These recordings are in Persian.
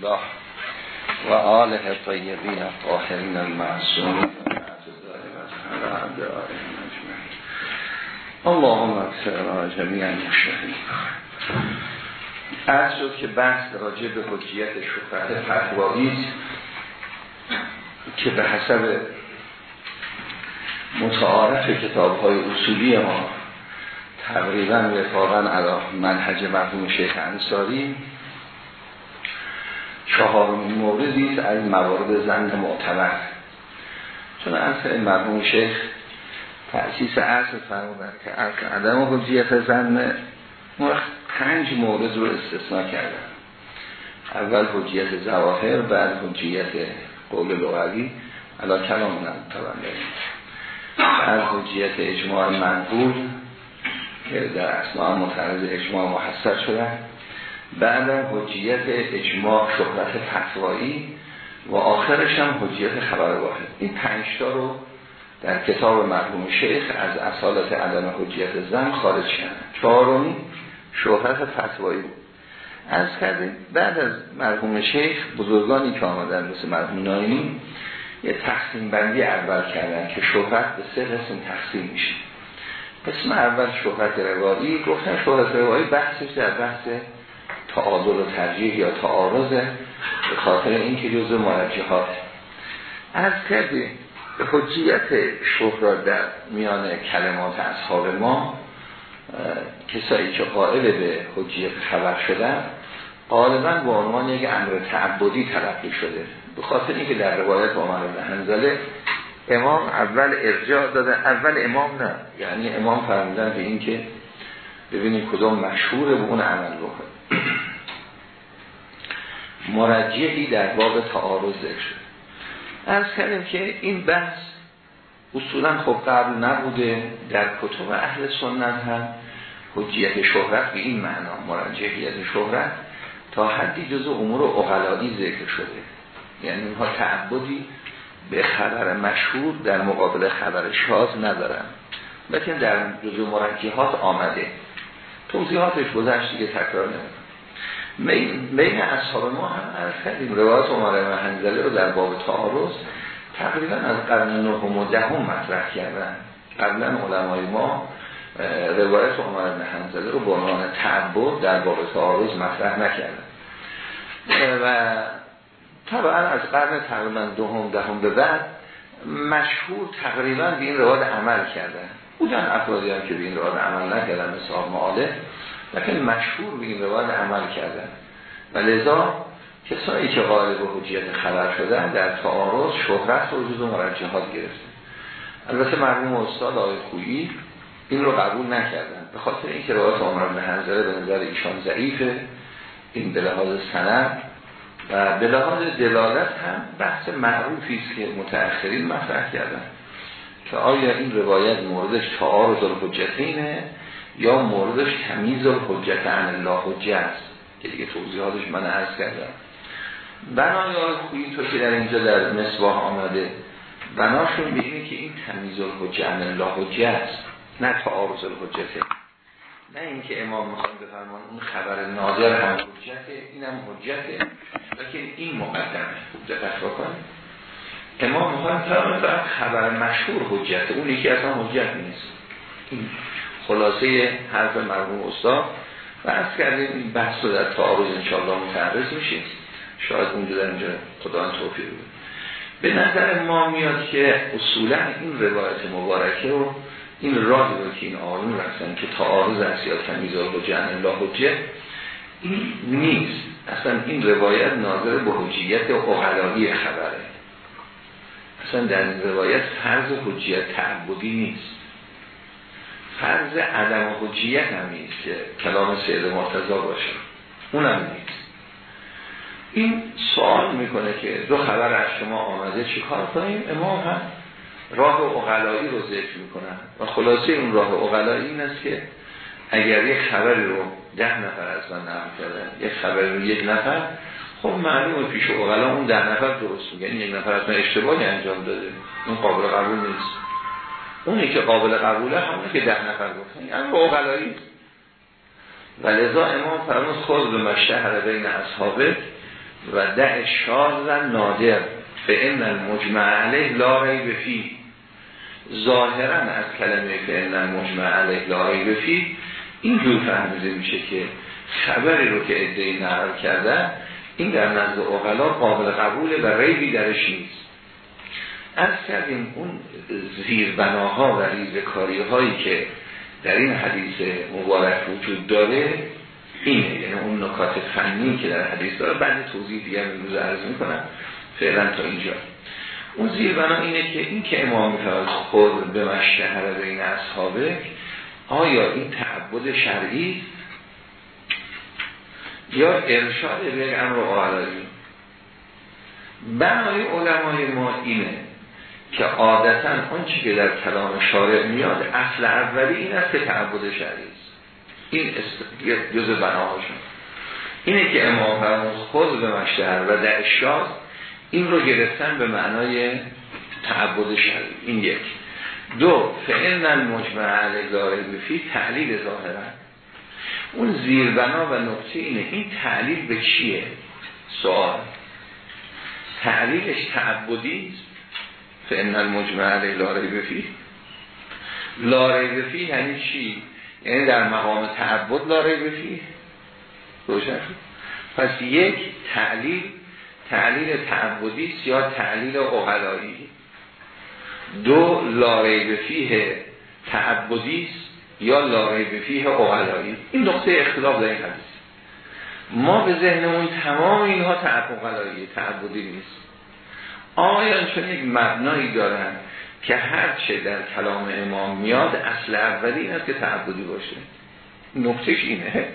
الله و آله طیبین طاهرین المعصومین اللهم اکثر جمیعا مشتقین از شد که بحث راجع به حجیت شفرت فتوایی که به حسب متعارف کتاب های اصولی ما تقریبا وفاقا علا منحج مرحوم شیخ انصاری چهارمین موردی از موارد زن معتبر. چون اصل مرحوم شیخ تأسیس اصل فرمودن که عدم حجیت زن پنج مورد رو استثناء کردن. اول حجیت زواهر بعد حجیت قول لغوی. علا کلام نمتبن بعد حجیت اجماع منقول که در اصناع متعرض اجماع محصر شدن. بعد حجیت اجماع شهرت فتوایی و آخرش هم حجیت خبر واحد. این پنجتا رو در کتاب مرحوم شیخ از اصالت عدم حجیت زن خارج کردن. چهارمی شهرت فتوایی بود. از کردیم بعد از مرحوم شیخ بزرگانی که آمدن مثل مرحوم نایمی یه تقسیم بندی اول کردن که شهرت به سه قسم تقسیم میشه. قسم اول شهرت روایی گفتن شهرت روایی بحثش در بحث تعادل و ترجیح یا تعارضه به خاطر این که جزء مرجحات از کردیم حجیت شهرت در میان کلمات اصحاب ما کسایی که قائل به حجیت خبر شدن غالبا به عنوان یک امر تعبدی تلقی شده. به خاطر اینکه در روایت عمر بن حنظله امام اول ارجاع داده اول امام نه. یعنی امام فرمودن به این که ببینید کدام مشهور به اون عمل بکنه. مرجعی در باب تعارض ذکر شد. از کردیم که این بحث اصولا خب قبل نبوده در کتب اهل سنت هم حجیت شهرت به این معنا مرجعیت شهرت تا حدی جزو امور اقلایی ذکر شده. یعنی اینها تعبدی به خبر مشهور در مقابل خبر شاز ندارن. لیکن در جزو مرجحات آمده. توضیحاتش گذشت دیگه تکرار نمید بین اصحاب ما هم از کردیم. روایت عمر و حنزله رو در باب تعارض تقریبا از قرن نه و دهم مطرح کردن. قبلا علمای ما روایت عمر بن حنزله رو به عنوان تعبد در باب تعارض مطرح نکردن. و طبعا از قرن تقریبا دوم دهم به بعد مشهور تقریبا به این روایت عمل کردن. بودن افرادی هم که به این روایت عمل نکردن مثل معاله لیکن مشهور به این روایت عمل کردن. و لذا کسایی که قائل به حجیت خبر شدن در تعارض شهرت و جزو مرجحات گرفتن. البته مرحوم استاد آقای خویی این رو قبول نکردن. به خاطر اینکه روایت عمر بن حنظله به نظر ایشان ضعیفه. این به لحاظ سند و به لحاظ دلالت هم بحث معروفی است که متأخرین مطرح کردن. که آیا این روایت موردش تعارض الحجتینه؟ یا موردش تمیز الحجت عن الله حجه است که دیگه توضیحاتش من عرض کردم. بنای آقای خویی تو که در اینجا در مصباح آمده بناشون به که این تمیز الحجه عن الله حجه است نه تعارض الحجته نه اینکه امام می‌خواد بفرمان اون خبر نادر هم حجته اینم حجته لیکن این مقدمه. دقت بکنید. امام می‌خواد فرمان خبر مشهور حجته اون یکی اصلا حجت نیست. این خلاصه حرف مرحوم استاد و از کردیم این بحث رو در تعارض انشاءالله متعرض میشید شاید اونجا در اینجا خدا توفیق بود به نظر ما میاد که اصولا این روایت مبارکه رو این راهی رو که این آرون رفتن که تعارض است یا تمیز و جن الله حجه این نیست. اصلا این روایت ناظر به حجیت اقلایی خبره. اصلا در این روایت فرض حجیت تعبدی نیست. فرض عدم حجیت هم نیست که کلام سید مرتضا باشه. اونم نیست. این سوال می‌کنه که دو خبر از شما آمده چی کار کنیم؟ امام هم راه اقلایی رو ذکر می‌کنن و خلاصه اون راه اقلایی این است که اگر یک خبری رو ده نفر از من نقل کردن یک خبری رو یک نفر خب معلومه پیش اقلا اون ده نفر درست میگن یک نفر از من اشتباهی انجام داده. اون قابل قبول نیست. اونی که قابل قبوله همونه که ده نفر گفتن یعنی اقلایی و لذا امام فرمود خود به مشهر بین اصحابه و دع شاز و نادر. فإن المجمع علیه لا ریب فی. ظاهرا از کلمه فإن المجمع علیه لا ریب فی اینجور فهمیده میشه که خبری رو که ادعی نقل کردن این در نزد اغلا قابل قبوله و ریبی درش نیست. از کردیم اون زیربناها و ریزکاری هایی که در این حدیث مبارک وجود داره اینه. یعنی اون نکات فنی که در حدیث داره. بعد توضیح دیگر امروز عرض می‌کنم. فعلا تا اینجا. اون زیربنا اینه که این که امام میفرد خود به مشتهر بین اصحابه آیا این تعبد شرعی؟ یا ارشاد به امر آلایی بنای علمای ما اینه که عادتا چی که در کلام شارع میاد اصل اولی این است که تعبد شرعی است. این جز بناهاشون. اینه که امام فرمود خود به مشتهر و در اشاد این رو گرفتن به معنای تعبد شرعی این یک. دو فعلا المجمع علی داره بفی تعلیل ظاهرا. اون زیربنا و نقطه اینه این تعلیل به چیه؟ سوال. تعلیلش تعبدی است. فان المجمع علی لا ریب فی لا ریب یعنی چی؟ یعنی در مقام تعبد لا ریب فی روشن پس یک تعلیل تعلیل تعبدی یا تعلیل اقلایی؟ دو لا ریب فیه تعبدی یا لا ریب فیه اقلایی؟ این نقطه اختلاف در این حدیث. ما به ذهنمون تمام اینها تعبدی تعبدی نیست. آیان چون یک مبنایی دارن که هر چه در کلام امام میاد اصل اولی این است که تعبدی باشه. نقطهش اینه.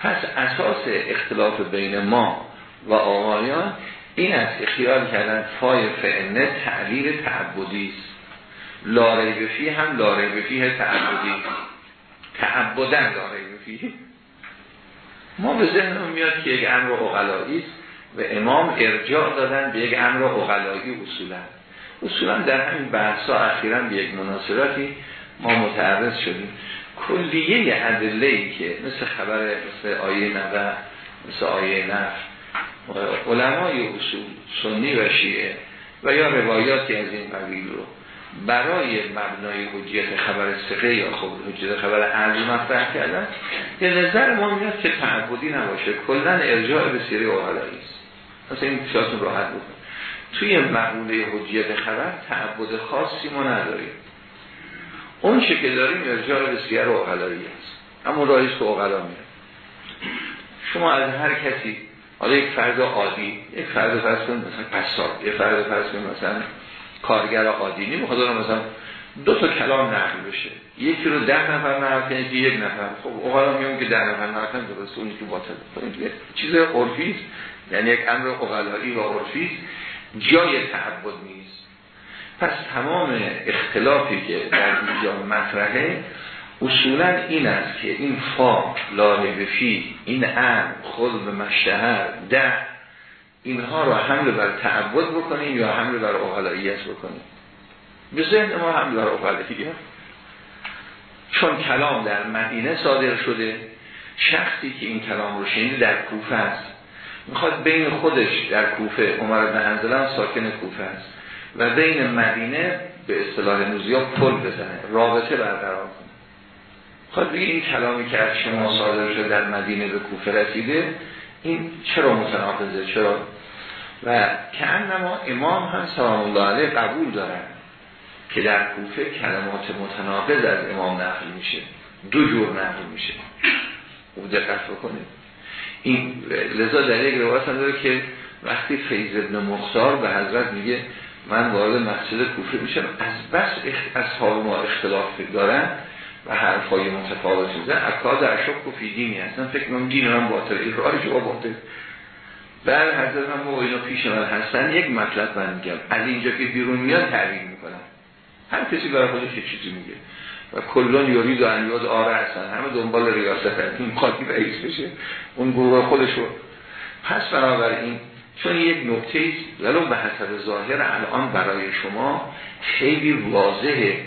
پس اساس اختلاف بین ما و آقایان این است که خیال کردن فای فعنه تعبیر تعبدی است. لاره بفی هم لاره بفی تعبدی. تعبدن لاره بفی ما به ذهنمون میاد که یک امر اقلایی است. و امام ارجاع دادن به یک امر اقلایی اصولا. اصولا در همین بحثا اخیرا به یک مناسباتی ما متعرض شدیم. کلیه ادله که مثل خبر مثل آیه نبه مثل آیه نف علمای اصول سنی و شیعه و یا روایاتی از این قبیل رو برای مبنای حجیت خبر سقه یا خب حجیت خبر عرض مطرح کردن به نظر ما میاد که تعبدی نباشه. کلا ارجاع به سیره است. مثلا این خیالتون راحت بکن توی مقوله حجیت خبر تعبد خاصی ما نداریم. اون چه که داریم ارجاع به سیر اقلایی است اما رایست که اقلا میاد. شما از هر کسی حالا یک فرد عادی یک فرد فرض کن مثلا قصاب یک فرد فرض کن مثلا کارگر عادی نمی‌خواد مثلا دو تا کلام نقل بشه. یکی رو ده نفر نقل کنه یک نفر. خب اقلا میگم که ده نفر نقل کنه درست که باطل. خب چیز عرفی یعنی یک امر اقلایی و عرفی جای تعبد نیست. پس تمام اختلافی که در اینجا مطرحه اصولا این است که این فا لاله فی این ام خود به مشتهر ده اینها رو حمل بر تعبد بکنیم یا حمل بر اقلاییت بکنیم؟ به ذهن ما حمل بر اقلاییت. چون کلام در مدینه صادر شده شخصی که این کلام رو شنید در کوفه است. می‌خواد بین خودش در کوفه عمر بن حنظله ساکن کوفه است. و بین مدینه به اصطلاح نوزیا پل بزنه رابطه برقرار کنه. بگه این کلامی که از شما صادر شده در مدینه به کوفه رسیده این چرا متناقضه؟ چرا؟ و که انما امام هم سلام الله علیه قبول دارن که در کوفه کلمات متناقض از امام نقل میشه. دو جور نقل میشه. خوب دقت بکنید. این لذا در یک روایت هم داره که وقتی فیض ابن مختار به حضرت میگه من وارد مسجد کوفه میشم از بس اصحاب ما اختلاف دارن و حرفای متفاوت میزن اکاد اشک و فی دینی هستن. فکر کنم دین من باطل. راه شما باطل. بعد حضرت هم اینا پیش من هستن. یک مطلب من میگم. از اینجا که بیرون میاد تعبیر می‌کنم. هر کسی برای خودش چیزی میگه. و کلون یورید و انیاد آره هستن. همه دنبال ریاست هست این خاکی رئیس بشه. اون گروه خودش رو. پس بنابراین چون یک نکته ولو به حسب ظاهر الان برای شما خیلی واضحه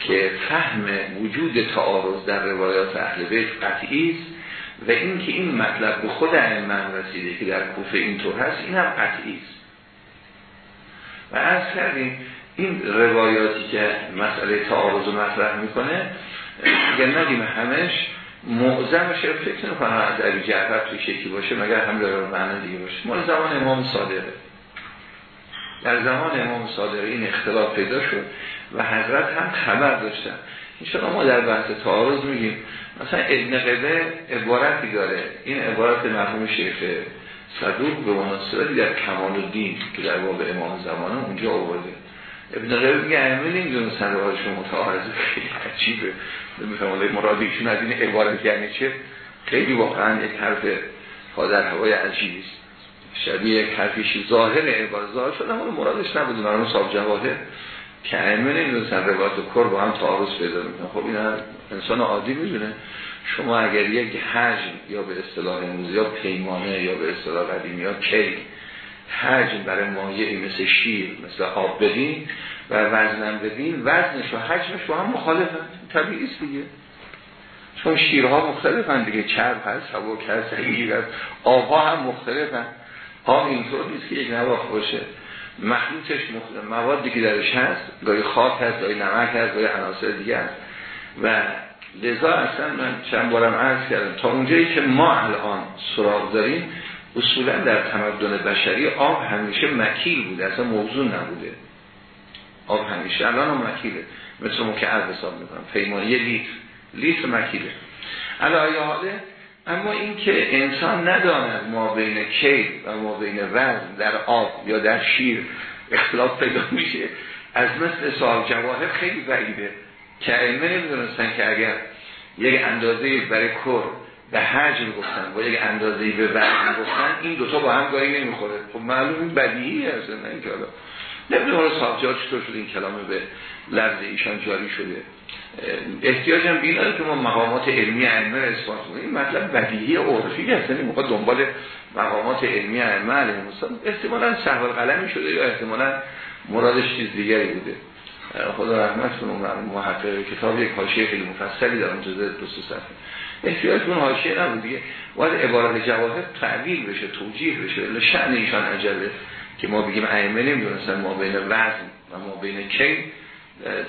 که فهم وجود تعارض در روایات اهل بیت قطعی است و اینکه این مطلب به خود من رسیده که در کوفه اینطور هست این هم قطعی است. و از کردیم این روایاتی که مسئله تعارض مطرح می‌کنه اگر ندیم همش معظمش فکر نکنم از علی جعفر توی شکلی باشه مگر هم داره معنی دیگه باشه. مال زمان امام صادقه. در زمان امام صادقه این اختلاف پیدا شد و حضرت هم خبر داشتن. این ما در بحث تعارض میگیم. مثلا ابن قبه عبارتی داره. این عبارت مرحوم شیخ صدوق به مناسبتی در کمال الدین که در باب امام زمانه اونجا آورده. ابن قبه میگه ائمه نمی‌دونستن روایشون متعارضه. خیلی عجیبه. نمی‌فهمم مراد ایشون از این عبارت یعنی چه؟ خیلی واقعا یک حرف پادر هوای عجیبی است. شبیه یک حرفیشی ظاهر عبارت. ظاهر شده اما مرادش نبود مرحوم صاحب جواهر. که ائمه نمی‌دونستن روایت کر با هم تعارض پیدا می‌کنن خب این انسان عادی می‌دونه. شما اگر یک حجم یا به اصطلاح امروزی یا پیمانه یا به اصطلاح قدیمی یا کی حجم برای مایعی مثل شیر مثل آب بدین و وزنم بدین وزنش و حجمش با هم مخالفن. طبیعی است دیگه. چون شیرها مختلفن دیگه. چرب هست سبک هست سنگیر هست. آبها هم مختلفن. آب اینطور نیست که یک نواخ باشه. مخلوطش مختلف موادی که درش هست. گاهی خاک هست گاهی نمک هست گاهی عناصر دیگه هست. و لذا اصلا من چند بارم عرض کردم. تا اونجایی که ما الان سراغ داریم اصولا در تمدن بشری آب همیشه مکیل بوده اصلا موضوع نبوده. آب همیشه الان هم مکیله. مثل مکعب حساب می‌کنم پیمانی لیتر. لیتر مکیله. علایه حاله اما اینکه انسان نداند ما بین کیل و ما بین وزن در آب یا در شیر اختلاف پیدا میشه از مثل سوال جواهر خیلی بعیده. که علمه نمی‌دونستن که اگر یک اندازه برای کر به حجم گفتن با یک اندازه به وزن گفتن این دوتا با هم گاهی نمی‌خوره. خب معلوم این بدیهی هست نه این که حالا نمی‌دونم حالا صاحب چطور شده این کلامه به لفظ ایشان جاری شده. احتیاج هم بیناره که ما مقامات علمی ائمه را اثبات کنیم. مطلب بدیهی عرفی هست یعنی موقع دنبال مقامات علمی ائمه علیهم السلام. احتمالاً سهو قلمی شده یا احتمالاً مرادش چیز دیگری بوده. خدا رحمت کنه محقق کتاب یک حاشیه خیلی مفصلی دارم جزء دو صفحه. احتیاج اون حاشیه نبود دیگه. باید عبارت جواهر تعبیر بشه توجیه بشه. شأن ایشان عجبه که ما بگیم ائمه نمی‌دونستن ما بین وزن و ما بین کی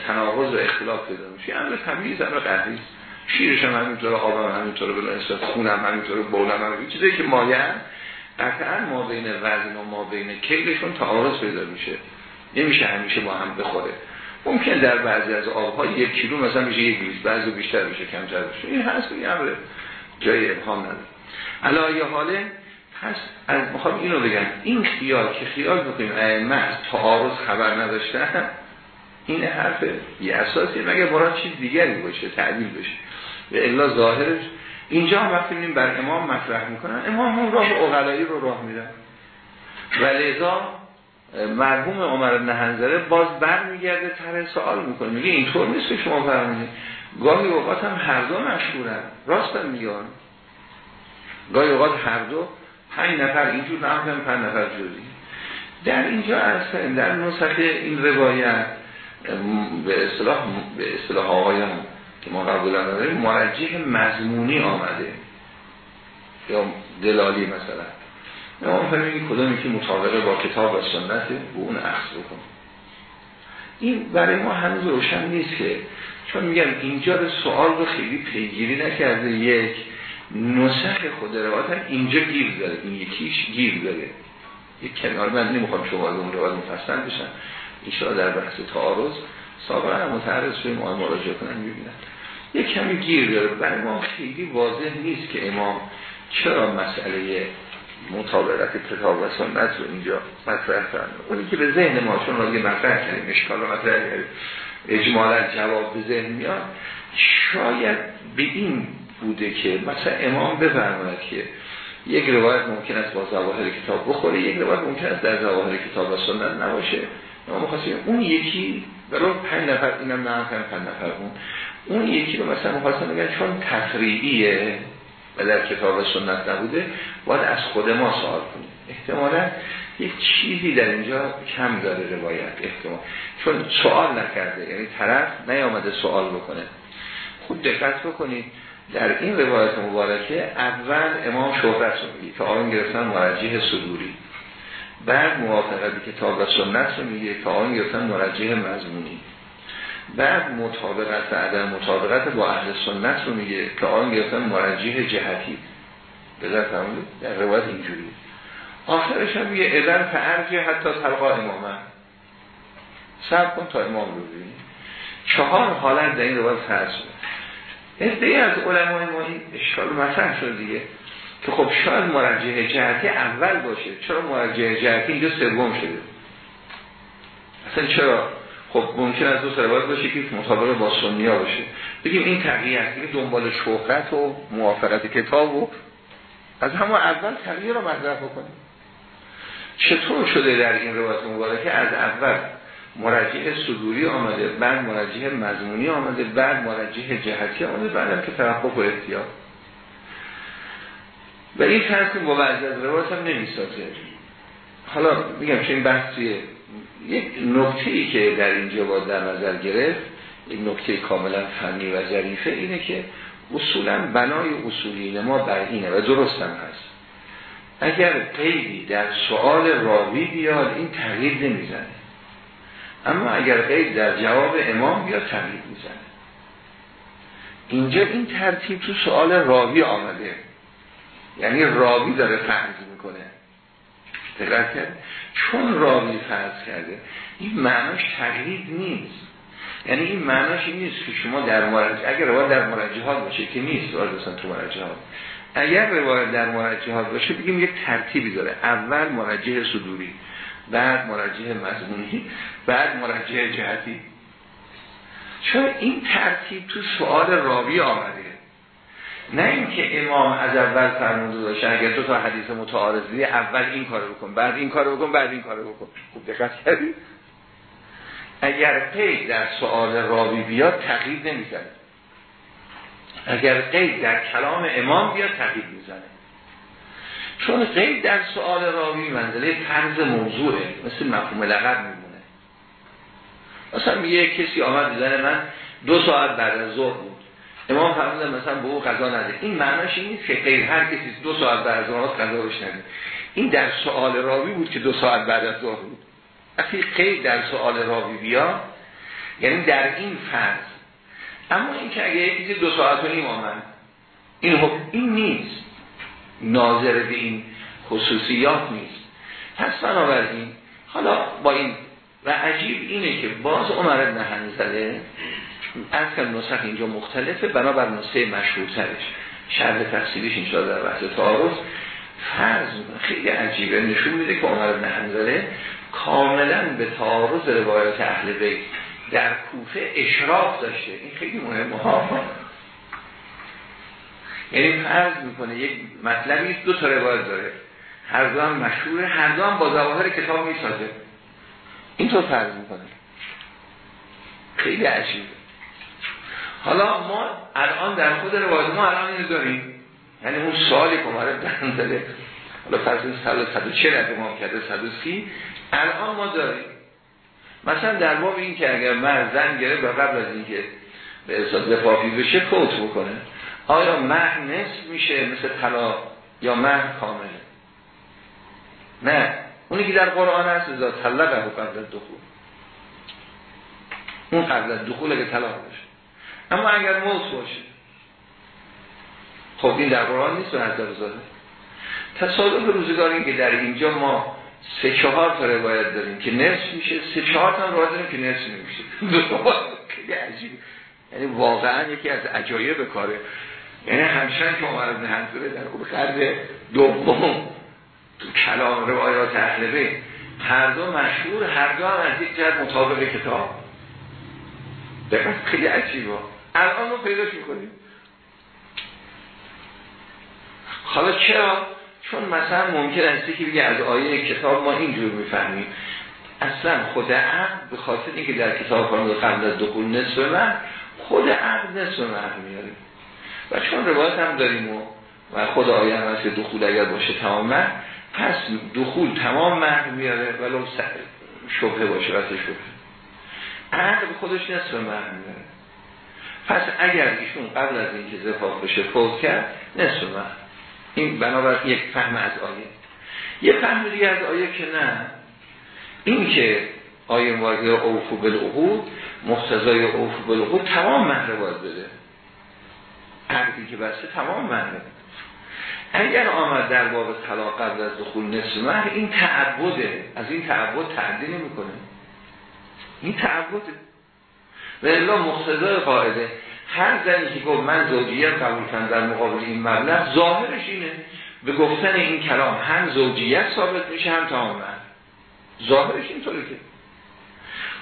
تناقض و اختلاف پیدا میشه. امر تمیز امر قهری شیرش هم همینطوره آبم همینطوره به نسبت خونم همینطوره بولم همینطوره چیزی که مایه قطعا ما بین وزن و ما بین کیلشون تعارض پیدا میشه. نمیشه همیشه با هم بخوره. ممکن در بعضی از آبها یک کیلو مثلا میشه یک لیتر بعضی بیشتر بشه کمتر بشه این هست این امر جای ابهام نداره. علایه حاله هست از می‌خوام اینو بگم. این خیال که خیال بکنیم ائمه تعارض خبر نداشتن این حرف یه اساسی مگه مراد چیز دیگری باشه تعبیر بشه؟ به الا ظاهرش. اینجا هم وقتی بر امام مطرح می‌کنن امام هم راه اغلایی رو راه میدن. و لذا مرحوم عمر بن حنظله باز برمیگرده طرح سوال می‌کنه. میگه اینطور نیست که شما فرمودید گاهی اوقات هم هر دو مشهورن. راست میگن گاهی اوقات هر دو پنج نفر اینجور نه پنج نفر جوری. در اینجا اصلا در نسخه این روایت به اصطلاح به اصطلاح آقایان که ما قبول داریم مرجح مضمونی آمده. یا دلالی مثلا. ما فهمیم کدامی که مطابقه با کتاب و سنت به اون اخذ بکن این برای ما هنوز روشن نیست که چون میگم اینجا به سوال رو خیلی پیگیری نکرده. یک نسخ خود روایت هم اینجا گیر داره. این یکیش گیر داره. یک کنار من نمی‌خوام شما اون روایت مفصل بشن این در بحث تعارض سابقا هم متعرض شویم ما مراجعه کنن می‌بینن. یک کمی گیر داره. برای ما خیلی واضح نیست که امام چرا مسئله مطابقت کتاب و سنت رو اینجا مطرح کردن. اونی که به ذهن ما چون راگه مطرح کردیم اشکال رو مطرح کردیم اجمالا جواب به ذهن میاد شاید به این بوده که مثلا امام بفرماید که یک روایت ممکن است با ظواهر کتاب بخوره یک روایت ممکن است در ظواهر کتاب و سنت نباشه. ما مخواستیم اون یکی برای پنج نفر اینم نه هم پنج نفر اون. اون یکی رو مثلا مخواستم بگن چون تفریعیه و در کتاب سنت نبوده باید از خود ما سوال کنیم. احتمالا یک چیزی در اینجا کم داره روایت احتمال. چون سوال نکرده یعنی طرف نیامده سوال بکنه. خود دقت بکنید در این روایت مبارکه اول امام شهرت رو میگه که آن گرفتن مرجح صدوری. بعد موافقت کتاب و سنت رو میگه که آن گرفتن مرجح مضمونی. بعد مطابقت و عدم مطابقت با اهل سنت رو میگه که آن گرفتن مرجح جهتی. بذار در روایت اینجوری آخرش هم میگه ادن فرجه حتی تلقا امامه. سب کن تا امام رو ببینی. چهار حالت در این روایت فرض شده. از علمای ما این اشکال مطرح شد دیگه که خب شاید مرجع جهتی اول باشه. چرا مرجع جهتی اینجا سوم شده؟ اصلا چرا؟ خب ممکن از دو روایت باشه که مطابق با سنیا باشه. بگیم این تغییر است دنبال شهرت و موافقت کتاب و از همون اول تغییر رو مطرح بکنیم. چطور شده در این روایت مبارکه؟ از اول مرجع صدوری آمده بعد مرجع مضمونی آمده بعد مرجع جهتی آمده بعدم که تحقق و احتیاط. و این ترسیم با بعضی از روایت هم نمی‌سازه. حالا میگم چه این بحثیه. یک نکته ای که در اینجا با در نظر گرفت یک نکته کاملا فنی و ظریفه اینه که اصولا بنای اصولی ما بر اینه و درست هم هست. اگر قیدی در سوال راوی بیاد این تغییر نمی‌زنه. اما اگر قید در جواب امام بیاد تغییر می‌زنه. اینجا این ترتیب تو سوال راوی آمده. یعنی راوی داره فرض می‌کنه. دقت کرد. چون راوی فرض کرده این معناش تغییر نیست. یعنی این معناش این نیست که شما در مرجع اگر روایت در مرجحات باشه که نیست وارد تو مرجحات اگر روایت در مرجحات باشه بگیم یک ترتیبی داره. اول مرجح صدوری بعد مرجح مضمونی بعد مرجح جهتی. چون این ترتیب تو سوال راوی آمده؟ نه اینکه امام از اول فرموده داشته اگر دو تا حدیث متعارض اول این کارو بکن بعد این کارو بکن بعد این کارو بکن. خوب دقت کردی؟ اگر قید در سوال راوی بیاد تغییر نمی‌زنه. اگر قید در کلام امام بیاد تغییر می‌زنه. چون قید در سوال راوی منزله طرز موضوعه مثل مفهوم لغت میمونه. مثلا یه کسی آمد دیدن من دو ساعت بعد از ظهر امام فرمودن مثلا به او قضا نده. این معناش این نیست که غیر هر کسی دو ساعت بعد از ظهر قضا روش نده این در سوال راوی بود که دو ساعت بعد از ظهر بود. وقتی قید در سوال راوی بیا یعنی در این فرض. اما این که اگه یکی دو ساعت و نیم آمد این, حب... این نیست. ناظر به این خصوصیات نیست. پس بنابراین حالا با این و عجیب اینه که باز عمر ابن حنزله از که نسخ اینجا مختلفه بنابر نسخه مشهورترش. شرح تفصیلیش اینجا در بحث تعارض فرض خیلی عجیبه. نشون میده که عمر ابن حنزله کاملا به تعارض روایات اهل بیت در کوفه اشراف داشته. این خیلی مهمه. ها یعنی فرض می‌کنه یک مطلبی دو تا روایت داره. هر دو هم مشهوره هر دو هم با ظواهر کتاب می‌سازه. اینطور فرض می‌کنه. خیلی عجیبه. حالا ما الان در خود روایت ما الان اینو داریم. یعنی اون سالی که عمر داره. حالا فرض 140 امام کرده 130 الان ما داریم. مثلا در باب این که اگر مرد زن گره و قبل از اینکه به اصلا دفافی بشه فوت بکنه. آیا مهر نصف میشه مثل طلا یا مهر کامله؟ نه. اونی که در قرآن هست ازا طلقه قبل دخول اون قبل دخول اگه طلاق بشه. اما اگر موت باشه. خب این در قرآن نیست و نظر زاده تصادف روزگاری که در اینجا ما سه چهار تا روایت داریم که نصف میشه سه چهار تا روایت داریم که نصف نمیشه. یعنی واقعا یکی از عجایب کاره. یعنی همشن که عمر بن حنظله در اون قرد دوم تو کلام روایات اهل بیت هر دو مشهور هر دو هم از یک جهت مطابق کتاب. دقیقا خیلی عجیبه. الان رو پیداش می‌کنیم. حالا چرا؟ چون مثلا ممکن است که بگه از آیه کتاب ما اینجور می‌فهمیم. اصلا خود عقل به خاطر اینکه در کتاب فرمود قبل از دخول نصف من خود عقل نصف من میاریم و چون روایت هم داریم و, و خود آیه هم هست که دخول اگر باشه تمام من پس دخول تمام مهر میاره ولو شبه باشه وقت شبه عقل خودش نصف مهر میاره پس اگر ایشون قبل از اینکه زفاف بشه فوت کرد نصف این بنابرای یک فهم از آیه. یه فهم دیگه از آیه که نه. این که آیه واقعی اوفو بالعقود مختزای اوفو بالعقود تمام مهر باید بده. عقدی که بسته تمام مهره اگر آمد در باب طلاق قبل از دخول نصف مهر این تعبده. از این تعبد تعدی نمی‌کنه این تعبده. و الا مقتضای قاعده. هر زنی که گفت من زوجیت قبول کردم در مقابل این مبلغ ظاهرش اینه. به گفتن این کلام هم زوجیت ثابت میشه هم تمام ظاهرش اینطوری که.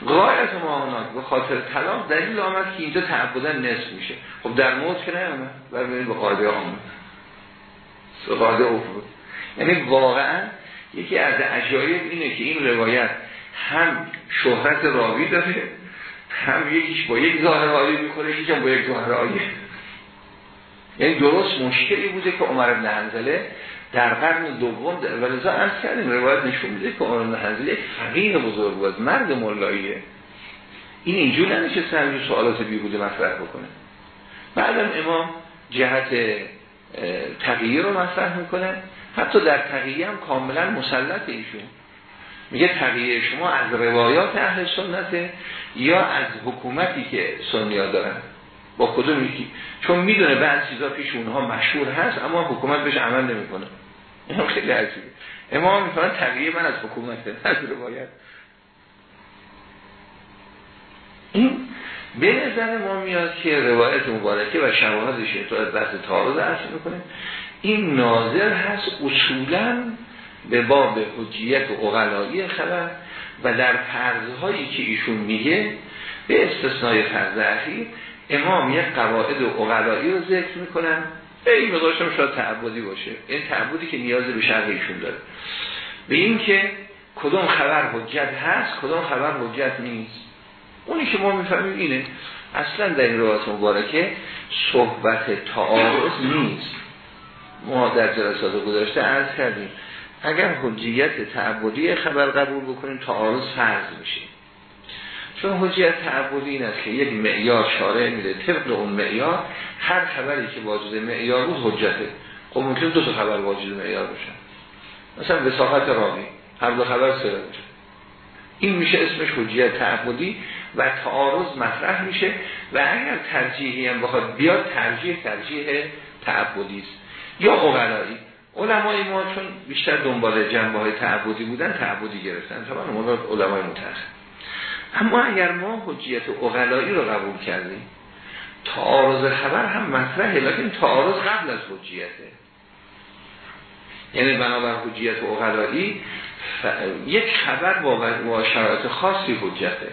غایت ما به خاطر طلاق دلیل آمد که اینجا تعبدن نصف میشه. خب در موت که نیامد. و به قاعده آمد. قاعده افرود یعنی واقعا یکی از عجایب اینه که این روایت هم شهرت راوی داره هم یکیش با یک ظاهر آیه می‌خوره یکیش هم با یک ظاهر آیه یعنی درست مشکلی بوده که عمر بن حنزله در قرن دوم ولذا از کردیم روایت نشون میده که عمر بن حنزله یک فقیر بزرگ بود مرد ملاییه این اینجور نمیشه سر سوالات بیهوده مطرح بکنه. بعدم امام جهت تقییه رو مطرح می‌کنه. حتی در تقییه هم کاملا مسلط ایشون. میگه تقییه شما از روایات اهل سنته یا از حکومتی که سنیا دارن. با کدوم یکی؟ چون می‌دونه بعض چیزا پیش اونها مشهور هست اما حکومت بهش عمل نمی‌کنه. این خیلی عجیبه. امام میفرماید تقییه من از حکومت از روایت. این به نظر ما میاد که روایت مبارکه و شواهدش از بحث تعارض عرض می‌کنه. این ناظر هست اصولا به باب حجیت و اغلایی خبر و در فرضهایی که ایشون میگه به استثنای فرض اخیر امام یک قواعد و اغلایی رو ذکر می‌کنن. به این مقدارشم شاید تعبدی باشه. این تعبدی که نیاز به شرح ایشون داره. به این که کدوم خبر حجت هست کدوم خبر حجت نیست. اونی که ما می‌فهمیم اینه. اصلا در این روایت مبارکه صحبت تعارض نیست. ما در جلسات گذاشته عرض کردیم. اگر حجیت تعبدی خبر قبول بکنیم تعارض فرض میشه چون حجیت تعبدی این است که یک معیار شارع میده طبق اون معیار هر خبری که واجد معیار بود حجته. خب ممکن دو تا خبر واجد معیار باشن مثلا وساقت راوی هر دو خبر سر این میشه اسمش حجیت تعبدی و تعارض مطرح میشه و اگر ترجیحی هم بخواد بیاد ترجیح ترجیح تعبدی است. یا اغلایی علمای ما چون بیشتر دنبال جنبه های تعبدی بودن تعبدی گرفتن. طبعا مراد علمای متأخر. اما اگر ما حجیت اغلایی رو قبول کردیم تعارض خبر هم مطرحه لیکن تعارض قبل از حجیته. یعنی بنابر حجیت اغلایی یک خبر با شرایط خاصی حجته.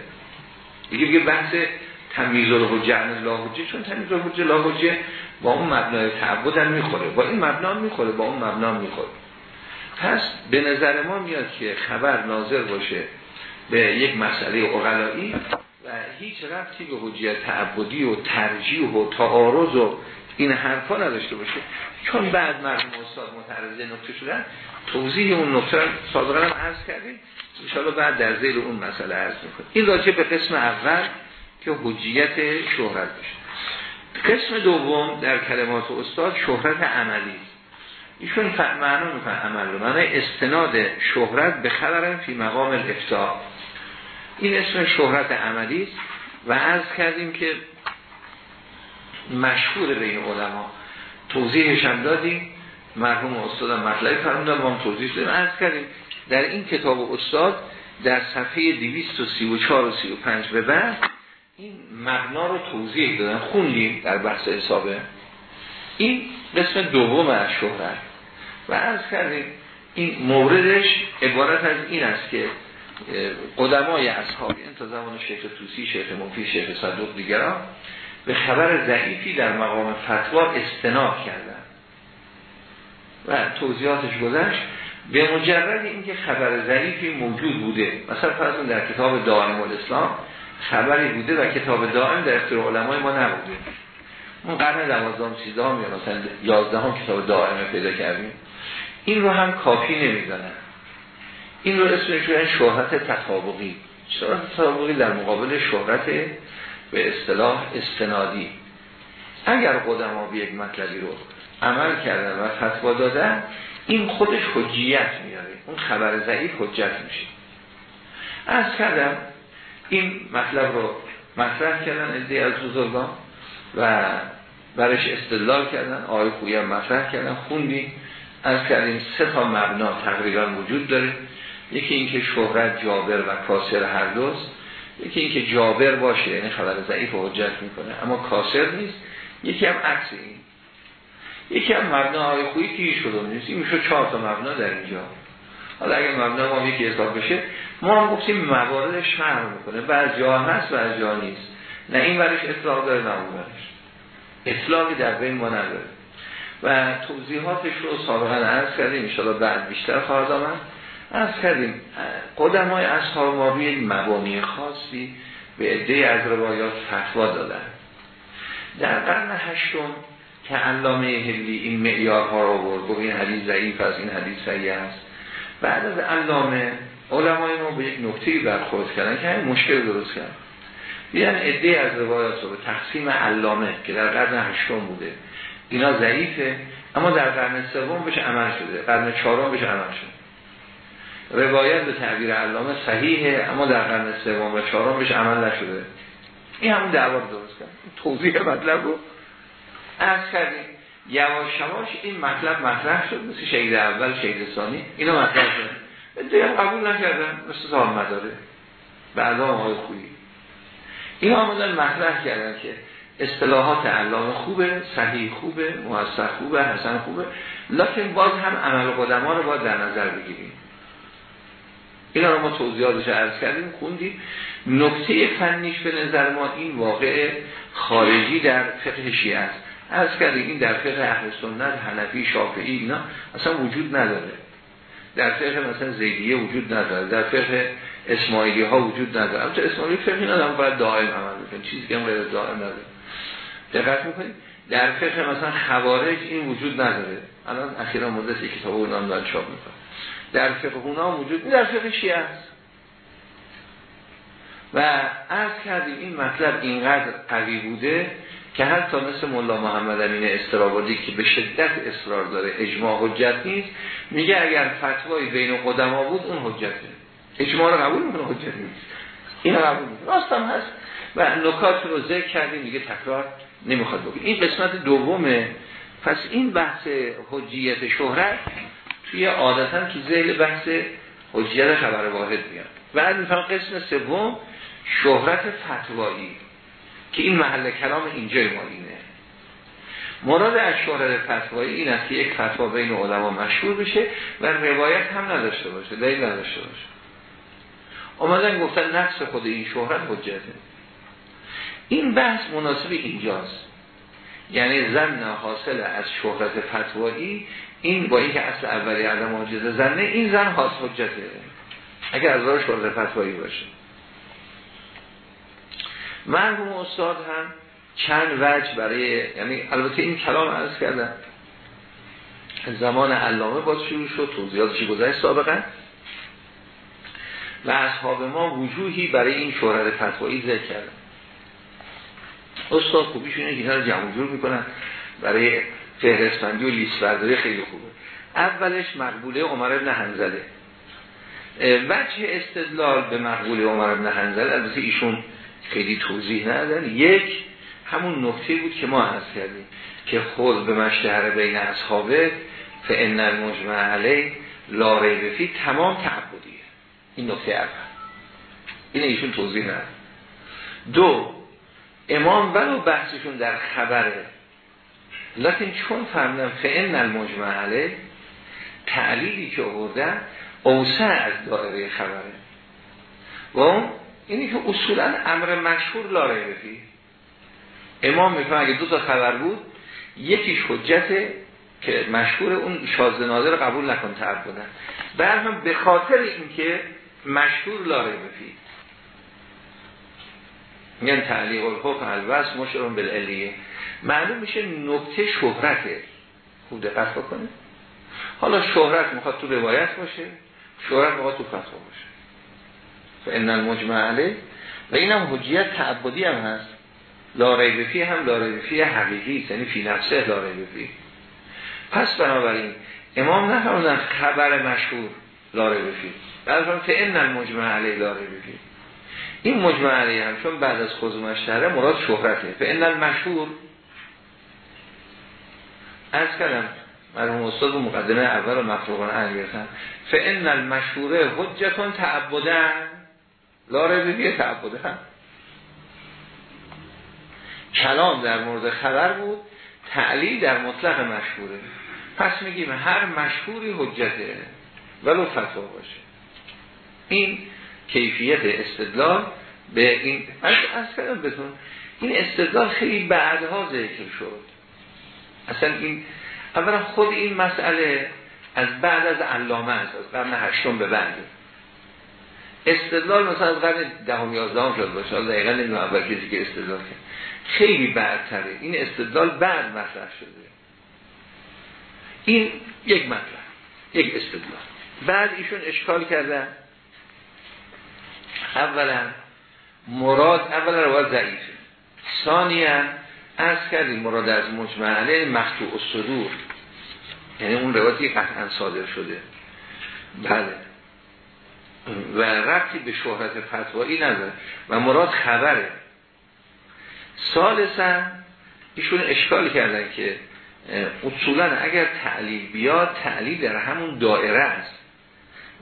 دیگه بحث تمیز الحجه عن لا حجه چون تمیز الحجه لا حجه با اون مبنای تعبد هم می‌خوره. با این مبنا می‌خوره با اون مبنا می‌خوره. پس به نظر ما میاد که خبر ناظر باشه به یک مسئله اقلایی و هیچ رفتی به حجیت تعبدی و ترجیح و تعارض و این حرفا نداشته باشه. چون بعد مرحوم استاد متعرضه نکته شدن توضیح اون نکته سابقا هم عرض کردیم. انشاءالله بعد در زیر اون مسئله عرض می‌کنیم. این راجع به قسم اول که حجیت شهرت بشه قسم دوم در کلمات استاد شهرت عملی. ایشون معنا می‌کنه عمل رو. معنی استناد شهرت به خبرن فی مقام الافتاح این اسم شهرت عملی است و عرض کردیم که مشهور بین علما. توضیحش هم دادیم. مرحوم استاد مطلعی فرمودن با هم توضیح دادیم. عرض کردیم در این کتاب استاد در صفحه 234 و 35 به بعد این مبنا رو توضیح دادن خوندیم در بحث حسابه. این قسم دوم از شهرت و عرض کردیم این موردش عبارت از این است که قدمای اصحاب تا زمان شیخ توسی شیخ منفی شیخ صدوق دیگران به خبر ضعیفی در مقام فتوا استناد کردن و توضیحاتش گذشت. به مجرد اینکه خبر ضعیفی موجود بوده مثلا فرض در کتاب دائم الاسلام خبری بوده و کتاب دائم در اختیار علمای ما نبوده. اون قرن دوازدهم سیزدهم یا مثلا یازدهم کتاب دائمه پیدا کردیم. این رو هم کافی نمی‌زنن این رو اسمش رو شهرت تطابقی. شهرت تطابقی در مقابل شهرت به اصطلاح استنادی. اگر قدما به یک مطلبی رو عمل کردن و فتوا دادن این خودش حجیت میاره. اون خبر ضعیف حجت میشه. از کردم این مطلب رو مطرح کردن ادهی از بزرگان و برش استدلال کردن آقای خویی هم مطرح کردن. خوندیم از کردیم سه تا مبنا تقریبا وجود داره. یکی اینکه شهرت جابر و کاسر هر دوست. یکی اینکه جابر باشه یعنی خبر ضعیف و حجت می‌کنه اما کاسر نیست. یکی هم عکس این. یکی هم مبنا آقای خویی که شده. نیست این میشه چهار تا مبنا در اینجا. حالا اگر مبنا ما یکی حساب بشه ما هم گفتیم مواردش فرق می‌کنه. بعض جا هست از جا نیست. نه این ورش اطلاق داره نه اون ورش. اطلاقی در بین ما نداره. و توضیحاتش رو سابقا عرض کردیم. انشاءالله بعد بیشتر خواهد آمد. عرض کردیم قدمای اصحاب ما روی مبانی خاصی به عده از روایات فتوا دادن. در قرن هشتم که علامه هلی این معیارها رو برد این حدیث ضعیف از این حدیث صحیح است. بعد از علامه علمای ما به یک نکته برخورد کردن که این مشکل درست کرد بیان عده از روایات رو به تقسیم علامه که در قرن هشتم بوده. اینا ضعیفه اما در قرن سوم بهش عمل شده. قرن چهارم بهش عمل شده. روایت به تعبیر علامه صحیحه اما در قرن سوم و چهارم بهش عمل نشده. این همون دعوا درست کرد توضیح مطلب رو عرض کردیم. یواش یواش این مطلب مطرح شد مثل شهید اول شهید ثانی. اینا مطرح شد دیگه قبول نکردن. مثل سال مداره. بعدا آقای خویی. این آمدن مطرح کردن که اصطلاحات علامه خوبه صحیح خوبه موثق خوبه حسن خوبه. لکن باز هم عمل قدما رو باید در نظر بگیریم. اینا رو ما توضیحاتش عرض کردیم خوندیم. نکته فنیش به نظر ما این واقع خارجی در فقه شیعه است. عرض کردیم این در فقه اهل سنت حنفی شافعی اینا اصلا وجود نداره. در فقه مثلا زیدیه وجود نداره در فقه اسماعیلی ها وجود نداره. البته اسماعیلی فقه ندارم باید دائم عمل بکنیم چیزی که غیر دائم نداره. دقت می‌کنید در فقه مثلا خوارج این وجود نداره. الان اخیرا یک کتاب اونام دارن چاپ می‌کنن در فقه اونا وجود در فقه شیعه است. و از کردیم این مطلب اینقدر قوی بوده که حتی مثل مولا محمد امین استرابادی که به شدت اصرار داره اجماع حجت نیست میگه اگر فتوای بین قدما بود اون حجته اجماع رو قبول می‌کنه حجت نیست. این قبول می‌کنه. راست هم هست. و نکات رو ذکر کردیم دیگه تکرار نمی‌خواد بگیم این قسمت دومه. پس این بحث حجیت شهرت توی عادتا تو ذیل بحث حجیت خبر واحد میاد. بعد میفهم قسم سوم شهرت فتوایی. که این محل کلام اینجای ما اینه. مراد از شهرت فتوایی این است که یک فتوا بین علما مشهور بشه و روایت هم نداشته باشه دلیل نداشته باشه. اومدن گفتن نفس خود این شهرت حجته این بحث مناسب اینجاست. یعنی زن حاصل از شهرت فتوایی این با اینکه اصل اولی عدم حجت زنه این زن حاصل حجته. اگر از راه شهرت فتوایی باشه. مرحوم استاد هم چند وجه برای یعنی البته این کلام عرض کردن زمان علامه باز شروع شد توضیحاتشی گذشت سابقا. و اصحاب ما وجوهی برای این شهرت فتوایی ذکر کردن. استاد خوبیشونه که اینا رو جمع جور می‌کنن. برای فهرستندی و لیست برداری خیلی خوبه. اولش مقبوله عمر ابن حنزله. وجه استدلال به مقبوله عمر ابن حنزله البته ایشون خیلی توضیح ندادن. یک همون نکته بود که ما عرض کردیم که خود به مشتهر بین اصحابه فان المجمع علی لا ریب فی تمام تعبدیه. این نکته اول. این ایشون توضیح نداد. دو امام ولو بحثشون در خبره. لیکن چون فهمیدم فان المجمع علی تعلیلی که آوردن اوسع از دائره خبره. و اون اینی که اصولا امر مشهور لاره بفی امام میفهم اگه دو تا خبر بود یکیش حجته که مشهور اون شازده نادر قبول نکن تعب بودن. برهم به خاطر اینکه مشهور لاره بفی میگن تعلیق الحکم الوس مشرون بالعلیه. معلوم میشه نکته شهرته خوب دقت بکنه. حالا شهرت می‌خواد تو روایت باشه شهرت می‌خواد تو فتوا باشه. فان المجمع علیه. و اینم حجیت تعبدی هم هست. لاره فی هم لاره فی حقیقی یعنی فی نفسه لاره فی. پس بنابراین امام نفرمودن خبر مشهور لاره فی بعد که این المجمع علی لاره فی. این مجمع علی هم چون بعد از خصومت شهره مراد شهرته. فان المشهور از کردم مرحوم استاد مقدمه اول و مفروغان انگرسن فان المشهوره حجتون تعبدن. لاره بیه تعبدن کلام در مورد خبر بود تعلیل در مطلق مشهوره. پس میگیم هر مشهوری حجته ولو فتوا باشه. این کیفیت استدلال به این از, از بتون این استدلال خیلی بعدها ذکر شد. اصلا این اولا خود این مسئله از بعد از علامه است از قرن هشتم به بعد. استدلال مثلا از قرن دهم یازدهم شد باشه دقیقا نمی‌دونم اول کسی که استدلال کرد. خیلی بعدتره این استدلال بعد مطرح شده. این یک مطلب یک استدلال. بعد ایشون اشکال کردن اولا مراد اولا روایت ضعیفه ثانیا از کردیم مراد از مجمعه مخطوع صدور یعنی اون روایتی قطعا صادر شده. بله. و ربطی به شهرت فتوایی نداره. و مراد خبره. سالسا ایشون اشکال کردن که اصولا اگر تعلیل بیاد تعلیل در همون دائره است.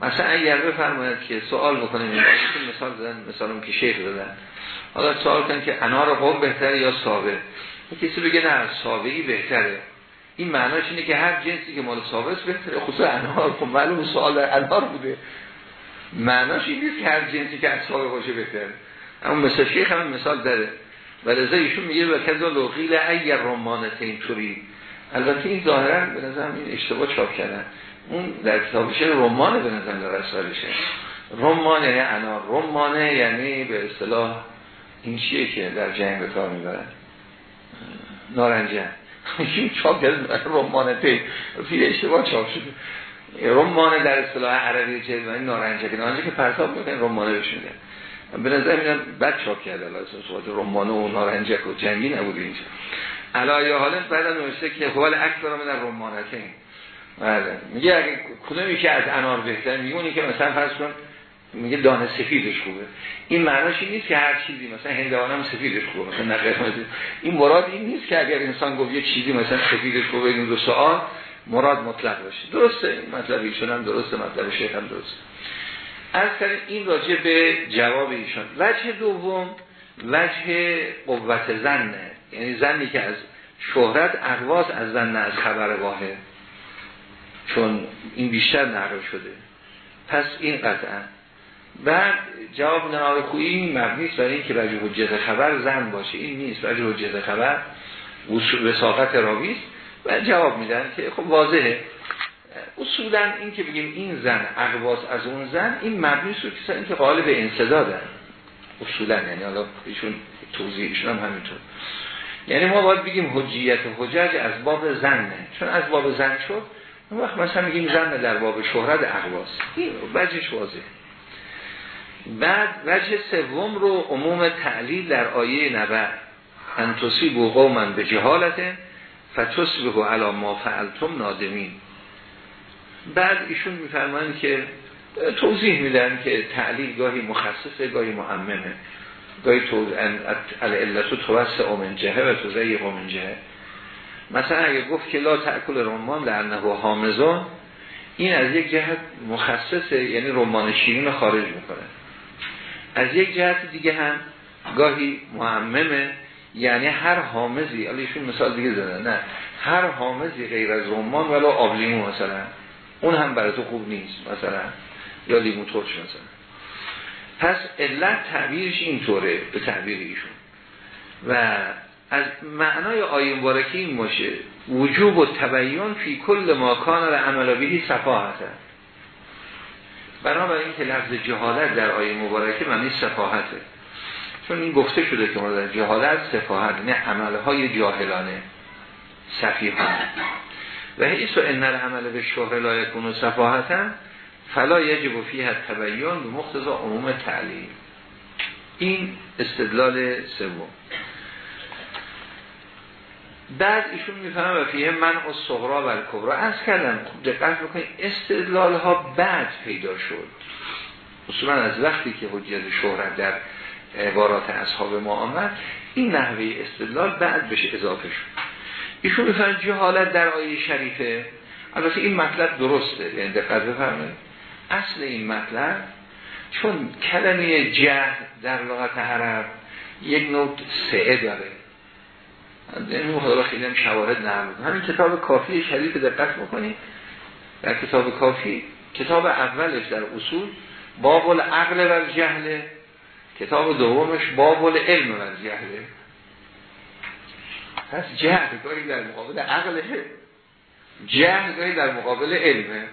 مثلا اگر بفرماید که سوال بکنیم مثال دادن مثال که شیخ دادن حالا سوال کن که انار قوم بهتره یا سابه کسی بگه نه سابهی بهتره. این معناش اینه که هر جنسی که مال سابه است بهتره خصوصا انار. خب معلوم سوال در انار بوده. معناش این نیست که هر جنسی که از سابه باشه بهتره اما مثل شیخ هم مثال داره. و رضا ایشون میگه و کذا لوقیل اگر رمانت اینطوری البته این ظاهرا به نظرم این اشتباه چاپ کردن. اون در کتابش رمان به نظر در رسالشه. رمان یعنی انار رمانه یعنی به اصطلاح این چیه که در جنگ به کار می‌برن. نارنجه. این چاپ کرد رمانه پی فیل اشتباه چاپ شده. رمانه در اصطلاح عربی و این نارنجه که پرتاب می‌کنن رمانه بشونه به نظر میدن بد چاپ کرده الله صحبت رمانه و نارنجک و جنگی نبود اینجا. علایه حالا بعد نوشته که حوال اکبر من رمانته. بله. میگه اگه کدومی که از انار بهتر میگه که مثلا فرض کن میگه دانه سفیدش خوبه. این معناش نیست که هر چیزی مثلا هندوانه هم سفیدش خوبه مثلا این مراد این نیست که اگر انسان گفت یه چیزی مثلا سفیدش خوبه این دو سوال مراد مطلق باشه. درسته مطلب ایشون هم درسته مطلب شیخ هم درسته. از این راجع به جواب ایشان. وجه دوم وجه قوت زنه یعنی زنی که از شهرت اقواس از زن از خبر واحد. چون این بیشتر نقل شده. پس این قطعا بعد جواب نهار خویی این مبنی است برای اینکه وجه حجت خبر زن باشه. این نیست. وجه حجت خبر وساقت راوی و جواب میدن که خب واضحه. اصولا این که بگیم این زن اقواس از اون زن این مبنی که این که قالب انصدادن اصولا یعنی حالا ایشون توضیحشون هم همینطور. یعنی ما باید بگیم حجیت حجج از باب زنه. چون از باب زن شد اون وقت مثلا میگیم زن در باب شهرت اقواس وجهش واضح بعد وجه سوم رو عموم تعلیل در آیه نبع انتصیب و قومن به جهالت فتصبه علا ما فعلتم نادمین بعد ایشون میفرمان که توضیح میدن که تعلیل گاهی مخصصه گاهی معممه گاهی علتو توسع من جهه و توزیق من جهه مثلا اگه گفت که لا تأکل رمان در نهو حامزون این از یک جهت مخصصه یعنی رمان شیرین خارج می‌کنه. از یک جهت دیگه هم گاهی معممه یعنی هر حامزی ایشون مثال دیگه زدن نه. هر حامزی غیر از رمان ولو آبلیمو مثلا. اون هم برای تو خوب نیست مثلا. یا لیمو ترش مثلا. پس علت تعبیرش اینطوره به تعبیر ایشون. و از معنای آیه مبارکی این باشه. وجوب و تبیین فی کل ما کان و عمل بهی صفاحته. بنابراین که لفظ جهالت در آیه مبارکه معنی صفاحته. چون این گفته شده که ما در جهالت صفاحت نه عملهای جاهلانه صفیحانه. و حیث و انر عمل به شهر لایکون و صفاحتا فلا یجب فیه تبیین به مختزا عموم تعلیم. این استدلال سوم. بعد ایشون می‌فهمه و فیه من و صغرا و کبرا از کردم خوب دقت بکنید استدلال ها بعد پیدا شد. اصولا از وقتی که حجیت شهرت در عبارات اصحاب ما آمد این نحوه استدلال بعد بشه اضافه شد. ایشون می‌فهمه جهالت در آیه شریفه؟ البته این مطلب درسته یعنی دقت بفرمایید. اصل این مطلب چون کلمه جهل در لغت عرب یک نوع سعه داره. این حالا خیلی هم شواهد نرمید همین کتاب کافی شریف دقت می‌کنید در کتاب کافی کتاب اولش در اصول باب العقل و جهله کتاب دومش باب العلم و جهله پس جهل گاهی در مقابل عقله جهل گاهی در مقابل علمه.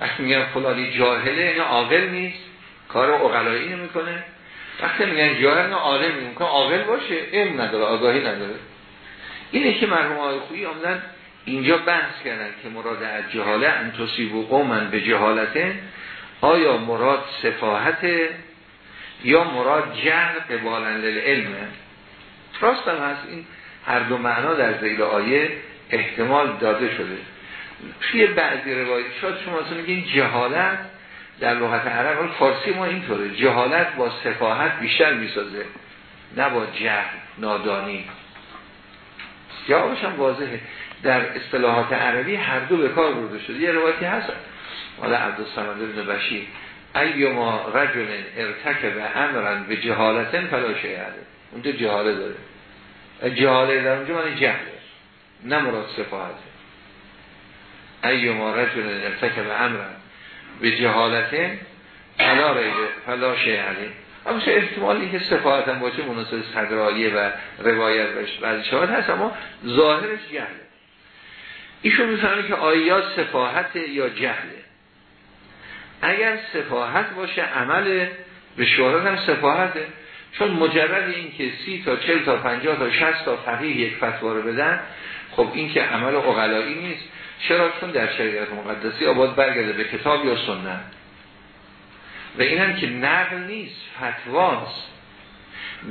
وقتی میگن فلانی جاهله یعنی عاقل نیست. کار اقلایی نمی‌کنه. وقتی میگن جاهل نه عالم می‌کنه عاقل باشه علم نداره آگاهی نداره. اینه که مرحوم آقای خویی آمدن اینجا بحث کردن که مراد از جهاله انتصیب و قومن به جهالته. آیا مراد صفاحت یا مراد جهل قبالن للعلمه راست هم هست این هر دو معنا در زیل آیه احتمال داده شده. توی بعضی روایت شاید شما این جهالت در لغت عرب فارسی ما اینطوره. جهالت با صفاحت بیشتر می‌سازه نه با جهل نادانی. جوابش هم واضحه. در اصطلاحات عربی هر دو به کار برده شده. یه روایتی هست مال عبدالسلام بن بشیر. ایما رجل ارتکب امرن به جهالتن فلا شیعه اون تو جهاله داره. جهاله در اونجا من جهله نه مراد صفاحته ایما رجل ارتکب امرن به جهالته فلا فلا شیعه اما احتمالی که صفاحت هم باشه مناسب صدرایه و روایت و شهاد هست اما ظاهرش جهله. ایشون می‌فهمه که آیا صفاحت یا جهله. اگر صفاحت باشه عمل به شهرت هم صفاحته چون مجرد این که سی تا چل تا پنجاه تا شست تا فقیه یک فتوا رو بدن خب این که عمل اقلایی نیست. چرا؟ چون در شریعت مقدسی آباد برگرده به کتاب یا سنت. و این هم که نقل نیست فتواست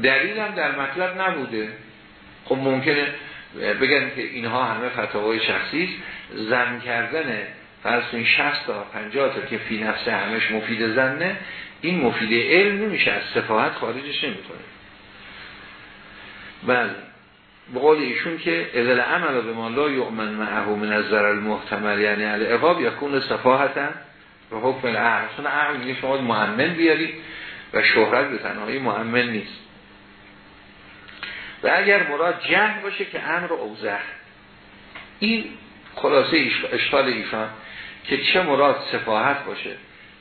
دلیل هم در مطلب نبوده. خب ممکنه بگن که اینها همه فتوای شخصی است. زن کردن فرض این 60 تا 50 تا که فی نفسه همش مفید زنه این مفید علم نمیشه از صفاحت خارجش نمی‌کنه. بله. به قول ایشون که اذل عمل به ما لا یؤمن معه من ضرر المحتمل یعنی العقاب یکون صفاحتا به حکم العقل. چون عقل میگه شما مؤمن بیارید و شهرت به تنهایی مؤمن نیست. و اگر مراد جهل باشه که امر اوزه این خلاصه اشکال ایشان که چه مراد صفاحت باشه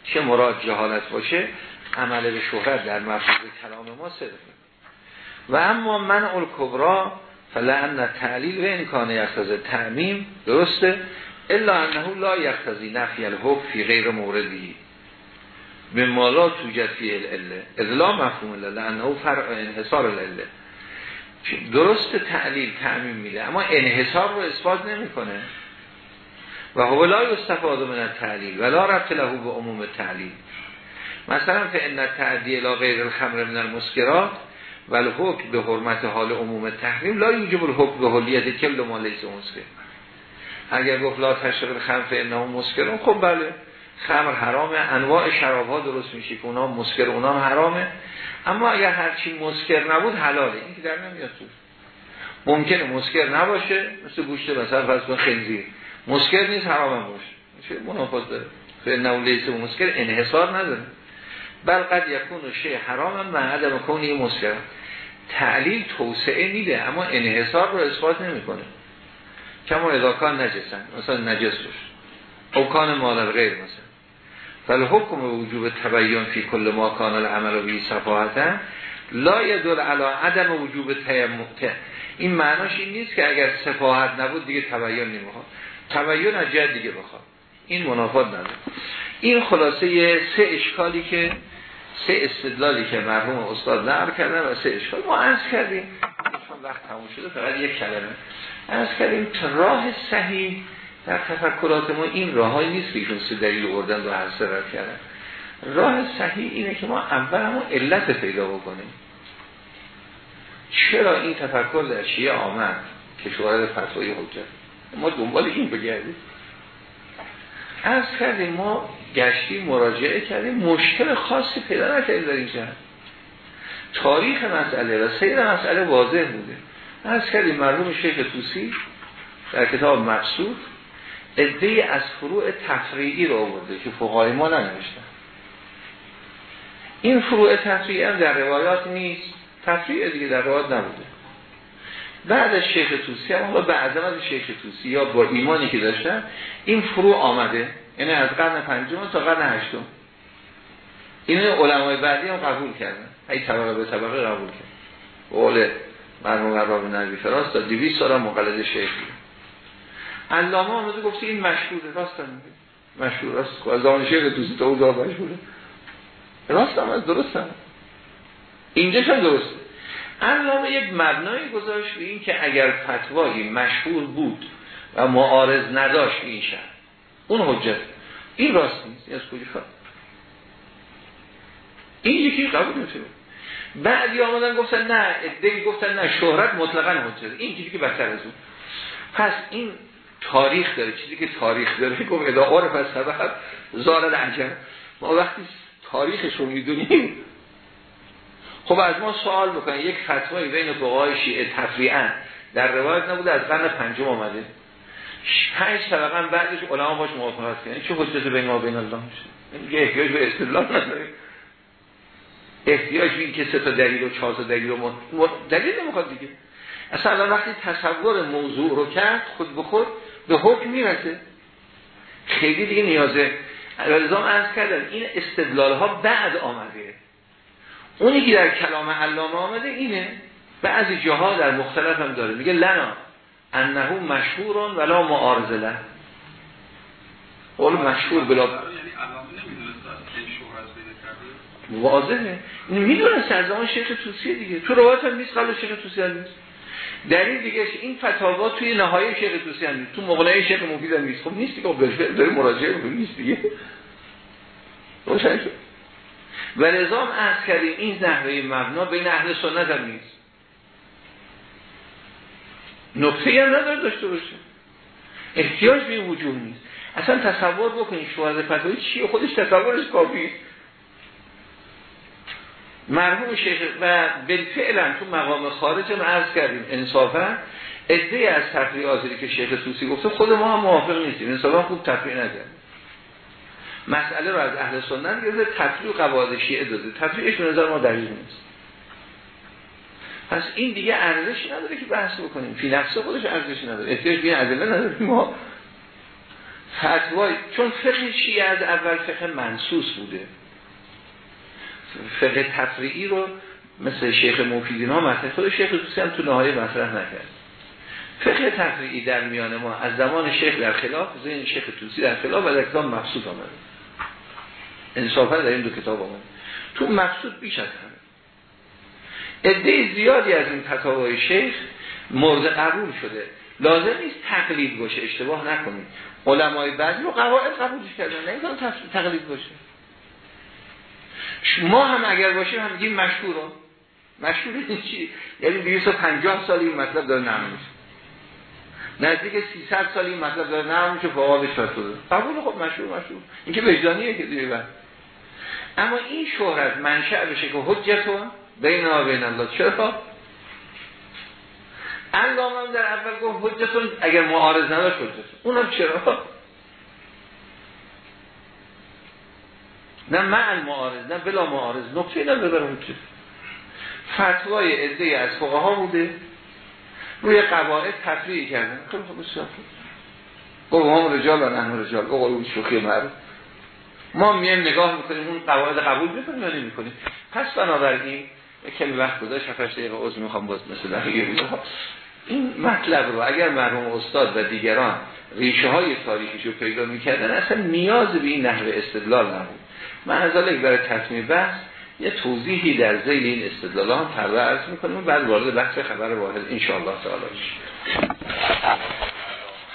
چه مراد جهالت باشه عمل به شهرت در مفهوم کلام ما صدقه و اما من الکبرا فلعن تعلیل و امکان یختزه تعمیم درسته؟ الا انه لا یختزی نفی الحب فی غیر موردی به مالا توجد فی الاله اذلا مفهوم الاله لانه فرق انحصار الاله درست تعلیل تعمیم میده اما انحصار رو اثبات نمی‌کنه. و هو لا استفاده من التعلیل ولا رفت له به عموم تعلیل. مثلا ان تعدی الى غیر الخمر من المسکرات و الحکم به حرمت حال عموم تحریم لا یوجب الحکم به حلیت کل ما لیس مسکر. اگر گفت لا تشرب الخمر انه مسکرون خب بله خمر حرامه انواع شراب ها درست میشه که اونا مسکر اونا حرامه. اما اگر هرچی مسکر نبود حلاله. این که در نمیاد تو. ممکنه مسکر نباشه مثل گوشت مثلا فرض کن خنزیر. مسکر نیست حرام باشه میشه منافات داره؟ فانه لیس مسکر انحصار نداره. بل قد یکون شی حرام من عدم کنی مسکر تعلیل توسعه میده اما انحصار رو اثبات نمی‌کنه. کما اداکان نجسن مثلا نجس باشه او کان مال غیر مثلا. فل حکم وجوب تبیین فی کل ما کان العمل و بی صفاحتا لا یدل علی عدم وجوب تیمم این معناش این نیست که اگر صفاحت نبود دیگه تبیین نمی‌خواد. تبیین از جد دیگه بخواد. این منافات نداره. این خلاصه سه اشکالی که سه استدلالی که مرحوم استاد نقل کردن و سه اشکال. ما عرض کردیم. چون وقت تموم شده فقط یک کلمه. عرض کردیم راه صحیح در تفکرات ما این راههایی نیست که ایشون سه دلیل اردن و هر سر کردن. راه صحیح اینه که ما اول همون علت پیدا بکنیم. چرا این تفکر در شیعه آمد؟ که شوارد فتوای حجت. ما دنبال این بگردیم. از کردیم ما گشتی مراجعه کردیم مشکل خاصی پیدا نکردیم در این تاریخ مسئله و سیر مسئله واضح بوده. از کردیم مرحوم شیخ توسی در کتاب مقصود ادهی از فروع تفریعی رو آورده که فقهای ما ننوشتن. این فروع تفریعی هم در روایات نیست. تفریع دیگه در روایات نبوده. بعد از شیخ توسی هم حالا به عظمت شیخ توسی یا با ایمانی که داشتن این فروع آمده. یعنی از قرن پنجم تا قرن هشتم. این علمای بعدی هم قبول کردن. ای طبقه به طبقه قبول کرد قول مرموم قرار نبی فراست تا دیویس سال مقلد شیخ علامه آمده گفته این مشهوره راست میگه. مشهور. راست. از آن شیخ توسی تا اوضاع مشهوره. راست هم از درست هم. اینجاش هم درسته علامه یک مبنای گذاشت به این که اگر فتوایی مشهور بود و معارض نداشت این شهر. اون حجت. این راست نیست. از کجا این یکی قبول نمیشه بعدی آمدن گفتن نه ادهی گفتن نه شهرت مطلقا حجت. این چیزی که بهتر از اون. پس این تاریخ داره. چیزی که تاریخ داره گفت ادا از سبب زارد عجب ما وقتی تاریخش رو می‌دونیم خب از ما سوال بکنه. یک فتوایی بین فقهای شیعه تفریعا. در روایت نبوده از قرن پنجم آمده. پنج طبقا بعدش علما باش موافقت کردن. چه حجت بین ما بین الله میشه؟ احتیاج به استدلال نداره. احتیاج به که سه تا دلیل و چهار تا دلیل و دلیل نمی‌خواد دیگه. اصلا وقتی تصور موضوع رو کرد خود به خود به حکم می‌رسه. خیلی دیگه نیازه. الزام عرض کردن این استدلال ها بعد آمده. اونی که در کلام علامه آمده اینه. بعضی جاها در مختلف هم داره. میگه لنا انه مشهورون ولا معارضه له قول مشهور بلا یعنی واضحه. این می‌دونه سرزمان شیخ توسیه دیگه. تو روایت هم نیست قبل شیخ توسیه هم نیست. دلیل دیگه این فتاوا توی نهایی شیخ توسیه هم نیست. تو مغنه شیخ مفید هم نیست. خب نیست دیگه خب داره مراجعه نیست دیگه. روشن شد. و نظام ارز کردیم این نحوه مبنا بین اهل سنت هم نیست. نقطه هم نداره داشته باشه. احتیاج به وجود نیست. اصلا تصور بکنید شوهر فتوایی چیه؟ خودش تصورش کافی مرحوم شیخ و بالفعلا تو مقام خارج هم عرض کردیم انصافا ادهی از تفریع آزری که شیخ توسی گفته خود ما هم موافق نیستیم. انصافا خوب تفریع نکردیم. مسئله رو از اهل سنت گرفته تفریع قواعد شیعه داده تفریعش به نظر ما دلیل نیست. پس این دیگه ارزش نداره که بحث بکنیم. فی نفس خودش ارزش نداره. احتیاج به ادله نداره ما. فتوای چون فقه شیعه از اول فقه منسوس بوده. فقه تفریعی رو مثل شیخ مفیدین ها مطرح خود شیخ توسی هم تو نهایه مطرح نکرد. فقه تفریعی در میان ما از زمان شیخ در خلاف زین شیخ توسی در خلاف و در کتاب مقصود آمده. انصافا در این دو کتاب آمده تو مقصود بیش از همه. عده زیادی از این فتاوای شیخ مورد قبول شده. لازم نیست تقلید باشه اشتباه نکنید. علمای بعضی رو قواعد قبولش کردن نه تقلید باشه. ما هم اگر باشیم هم میگیم مشهور مشهور این چی؟ یعنی 250 سال این مطلب داره نرم نزدیک 300 سال این مطلب داره نرم میشه بهش فتوا قبول خب مشهور مشهور. این که وجدانیه که دیگه اما این شهرت منشأ بشه که حجتون بین و بین الله. چرا؟ علامه در اول گفت حجتون اگر معارض نداشت حجتون. اونم چرا؟ نه مع معارض نه بلا معارض. نقطه نداره حجت فتوای عده از فقها بوده. روی قواعد تفریعی کردن. خوب بسیار گفت هم رجال و نه رجال. اون شوخی مرد ما میایم نگاه می‌کنیم اون قواعد قبول می‌کنیم یا نمی‌کنیم پس بنابراین کمی وقت گذاشت 7 دقیقه عذر می‌خوام باز مثل این مطلب رو اگر مرحوم استاد و دیگران ریشه های تاریخیش رو پیدا می‌کردن اصلا نیاز به این نحوه استدلال نبود. من از برای تصمیم بحث یه توضیحی در زیل این استدلال هم عرض می‌کنیم بعد وارد بحث خبر واحد انشاءالله تعالی